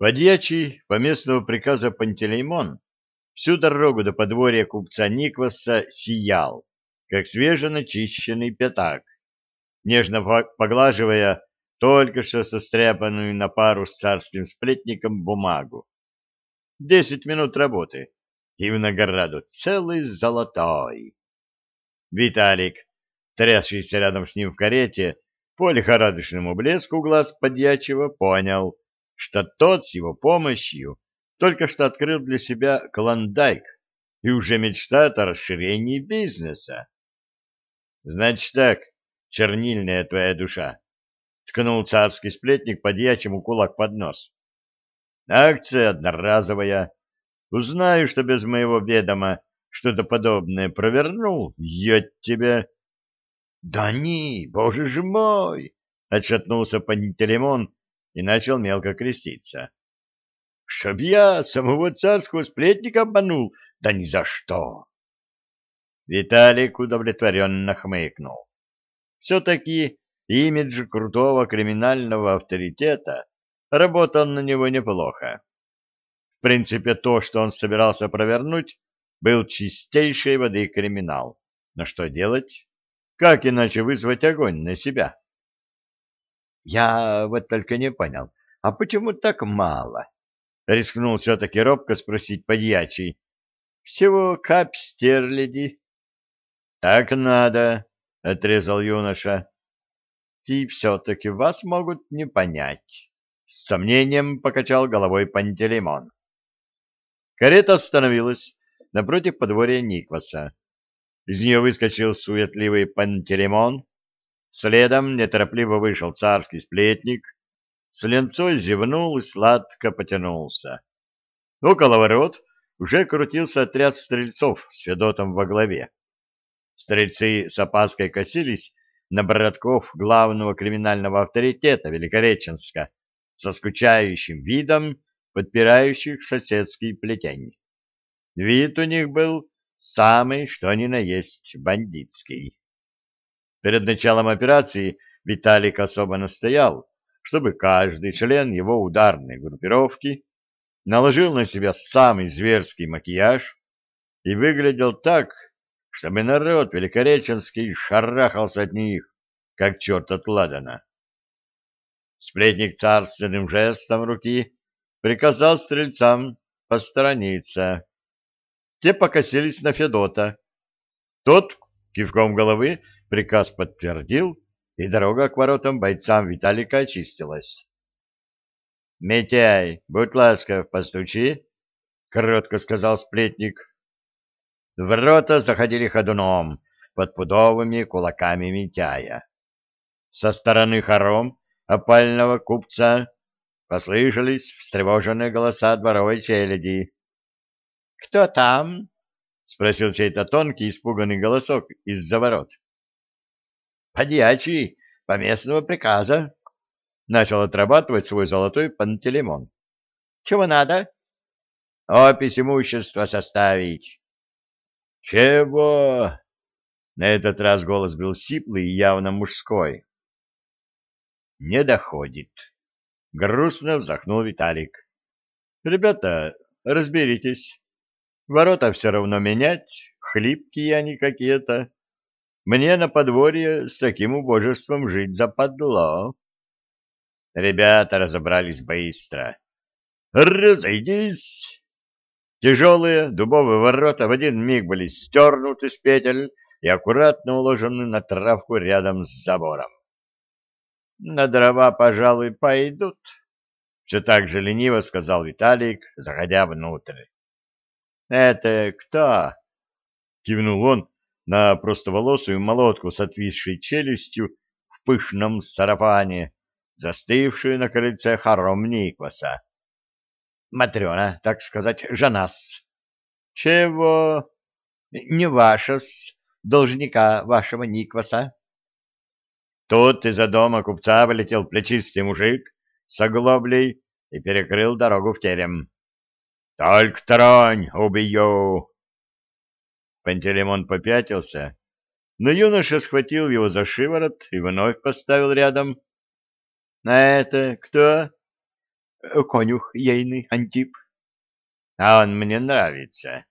Подьячий по местного приказа Пантелеймон всю дорогу до подворья купца Никваса сиял, как свеженачищенный пятак, нежно поглаживая только что состряпанную на пару с царским сплетником бумагу. Десять минут работы, и в награду целый золотой. Виталик, трясшийся рядом с ним в карете, по лихорадочному блеску глаз подьячего понял, что тот с его помощью только что открыл для себя клондайк и уже мечтает о расширении бизнеса. Значит так, чернильная твоя душа, ткнул царский сплетник подьячему кулак под нос. Акция одноразовая. Узнаю, что без моего ведома что-то подобное провернул, я тебя... — Да не, боже ж мой! — отшатнулся Пантелеймон и начал мелко креститься. — Чтоб я самого царского сплетника обманул, да ни за что! Виталик удовлетворенно хмыкнул. Все-таки имидж крутого криминального авторитета работал на него неплохо. В принципе, то, что он собирался провернуть, был чистейшей воды криминал. Но что делать? Как иначе вызвать огонь на себя? Я вот только не понял, а почему так мало? Рискнул все-таки робко спросить подьячий. Всего капь стерляди. Так надо, отрезал юноша. И все-таки вас могут не понять. С сомнением покачал головой Пантелеймон. Карета остановилась напротив подворья Никваса. Из нее выскочил суетливый Пантелеймон, следом неторопливо вышел царский сплетник, с ленцой зевнул и сладко потянулся. Около ворот уже крутился отряд стрельцов с Федотом во главе. Стрельцы с опаской косились на братков главного криминального авторитета Великореченска со скучающим видом подпирающих соседский плетень. Вид у них был самый, что ни на есть, бандитский. Перед началом операции Виталик особо настоял, чтобы каждый член его ударной группировки наложил на себя самый зверский макияж и выглядел так, чтобы народ великореченский шарахался от них, как черт от ладана. Сплетник царственным жестом руки приказал стрельцам посторониться. Те покосились на Федота. Тот кивком головы приказ подтвердил, и дорога к воротам бойцам Виталика очистилась. — Митяй, будь ласков, постучи, — коротко сказал сплетник. Ворота заходили ходуном под пудовыми кулаками Митяя. Со стороны хором опального купца послышались встревоженные голоса дворовой челяди. — Кто там? — спросил чей-то тонкий испуганный голосок из-за ворот. — Подьячий, по местного приказа, — начал отрабатывать свой золотой пантелеймон. — Чего надо? — Опись имущества составить. — Чего? На этот раз голос был сиплый и явно мужской. — Не доходит. Грустно вздохнул Виталик. — Ребята, разберитесь. Ворота все равно менять, хлипкие они какие-то. Мне на подворье с таким убожеством жить западло. Ребята разобрались быстро. «Разойдись!» Тяжелые дубовые ворота в один миг были стернуты с петель и аккуратно уложены на травку рядом с забором. На дрова, пожалуй, пойдут. Все так же лениво сказал Виталик, заходя внутрь. Это кто? Кивнул он на простоволосую молотку с отвисшей челюстью в пышном сарафане, застывшую на крыльце хором Никваса. Матрена, так сказать, жанас. Чего? Не ваша-с, должника вашего Никваса. Тут из-за дома купца вылетел плечистый мужик с оглоблей и перекрыл дорогу в терем. — Только тронь, убью! Пантелеймон попятился, но юноша схватил его за шиворот и вновь поставил рядом. — А это кто? конюх ейный Антип. А он мне нравится.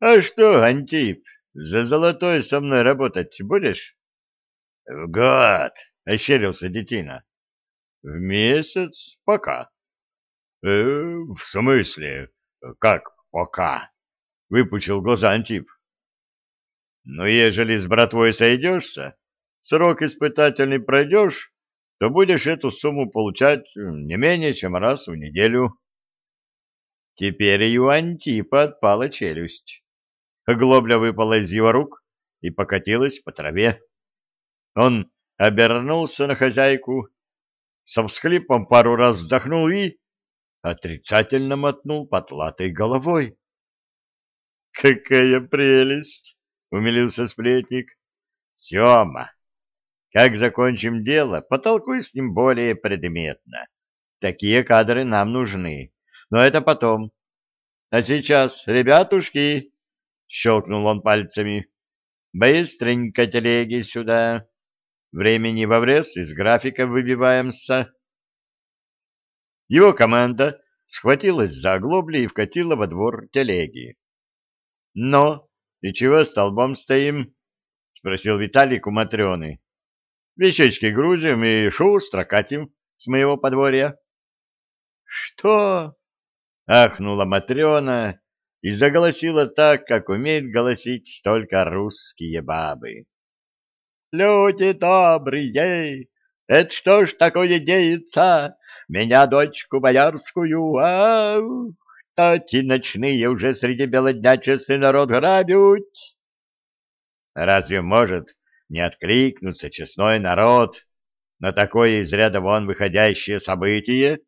А что, Антип, за золотой со мной работать будешь? В год, ощерился детина. В месяц пока. Э, в смысле? Как пока? Выпучил глаза Антип. Ну, ежели с братвой сойдешься, срок испытательный пройдешь, то будешь эту сумму получать не менее, чем раз в неделю. Теперь и у Антипа отпала челюсть. Глобля выпала из его рук и покатилась по траве. Он обернулся на хозяйку, со всхлипом пару раз вздохнул и отрицательно мотнул потлатой головой. «Какая прелесть!» — умилился сплетник. «Сема, как закончим дело, потолкуй с ним более предметно. Такие кадры нам нужны, но это потом. А сейчас, ребятушки, — щелкнул он пальцами, — быстренько телеги сюда. Времени в обрез, из графика выбиваемся. Его команда схватилась за оглобли и вкатила во двор телеги. — Но, и чего столбом стоим? — спросил Виталик у Матрены. — Вещички грузим и шустро катим с моего подворья. — Что? — ахнула Матрена и заголосила так, как умеют голосить только русские бабы. Люди добрые, это что ж такое деется? Меня, дочку боярскую, ах, тати ночные уже среди бела дня часы народ грабят. Разве может не откликнуться честной народ на такое из ряда вон выходящее событие?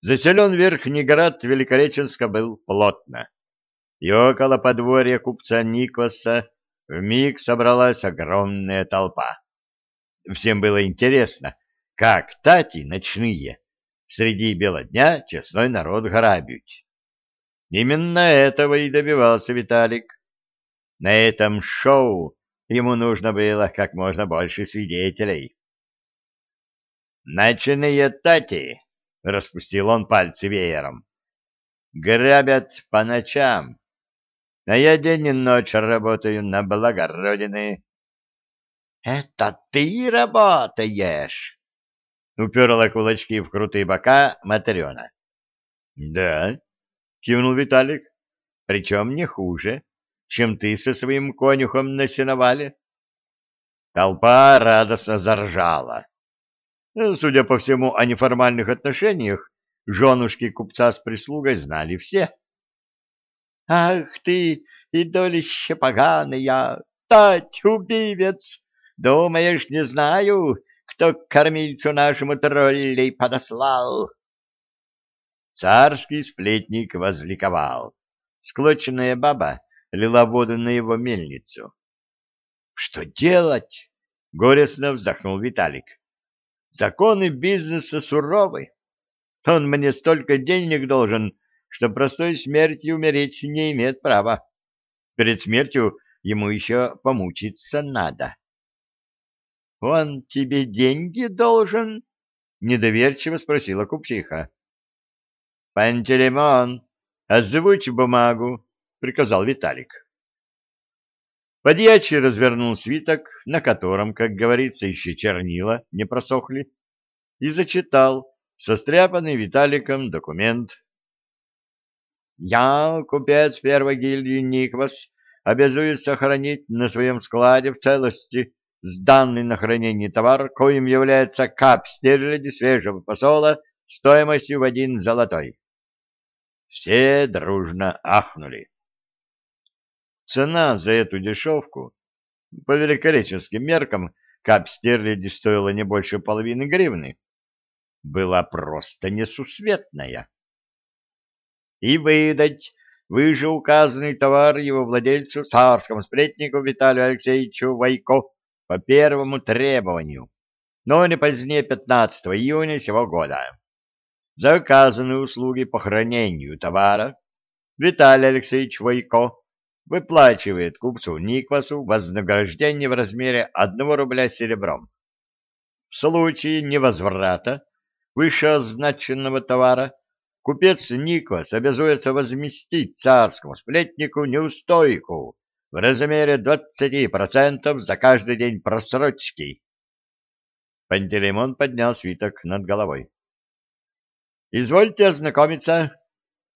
Заселен Верхний Град Великореченска был плотно, и около подворья купца Никоса вмиг собралась огромная толпа. Всем было интересно, как тати ночные среди бела дня честной народ грабят. Именно этого и добивался Виталик. На этом шоу ему нужно было как можно больше свидетелей. «Ночные тати!» — распустил он пальцы веером. «Грабят по ночам, а я день и ночь работаю на благо Родины. — Это ты работаешь? — уперла кулачки в крутые бока Матрена. — Да, — кивнул Виталик, — причем не хуже, чем ты со своим конюхом на сеновале. Толпа радостно заржала. Судя по всему, о неформальных отношениях женушки купца с прислугой знали все. Ах ты, идолище поганая, тать, убивец! Думаешь, не знаю, кто кормильцу нашему троллей подослал? Царский сплетник возликовал. Склоченная баба лила воду на его мельницу. — Что делать? — горестно вздохнул Виталик. — Законы бизнеса суровы. Он мне столько денег должен, что простой смертью умереть не имеет права. Перед смертью ему еще помучиться надо. — Он тебе деньги должен? — недоверчиво спросила купчиха. — Пантелеймон, озвучь бумагу, — приказал Виталик. Подьячий развернул свиток, на котором, как говорится, еще чернила не просохли, и зачитал состряпанный Виталиком документ я, купец первой гильдии Никвас, обязуюсь сохранить на своем складе в целости сданный на хранение товар, коим является кап стерляди свежего посола стоимостью в один золотой. Все дружно ахнули. Цена за эту дешевку, по великореченским меркам, кап стерляди стоила не больше половины гривны, была просто несусветная и выдать вышеуказанный товар его владельцу, царскому сплетнику Виталию Алексеевичу Вайко по первому требованию, но не позднее 15 июня сего года. За оказанные услуги по хранению товара Виталий Алексеевич Вайко выплачивает купцу Никвасу вознаграждение в размере 1 рубля серебром. В случае невозврата вышеозначенного товара, купец Никос обязуется возместить царскому сплетнику неустойку в размере 20% за каждый день просрочки. Пантелеймон поднял свиток над головой. «Извольте ознакомиться.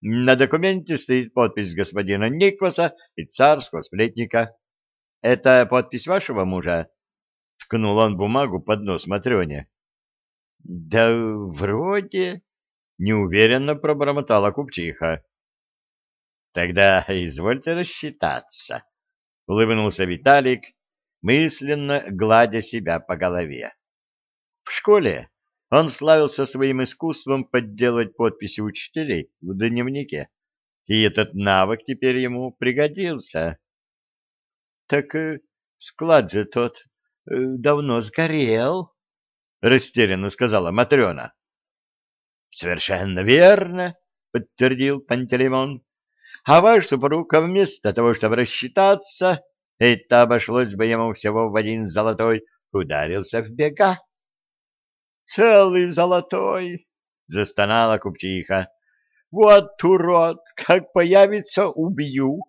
На документе стоит подпись господина Никваса и царского сплетника. Это подпись вашего мужа?» Ткнул он бумагу под нос Матрёне. «Да вроде...» — неуверенно пробормотала купчиха. «Тогда извольте рассчитаться», — улыбнулся Виталик, мысленно гладя себя по голове. В школе он славился своим искусством подделать подписи учителей в дневнике, и этот навык теперь ему пригодился. — Так э, склад же тот э, давно сгорел, — растерянно сказала Матрена. — Совершенно верно, — подтвердил Пантелеймон. — А ваш супруг вместо того, чтобы рассчитаться, это обошлось бы ему всего в один золотой, ударился в бега. Целый золотой, — застонала купчиха. — Вот урод, как появится, убью.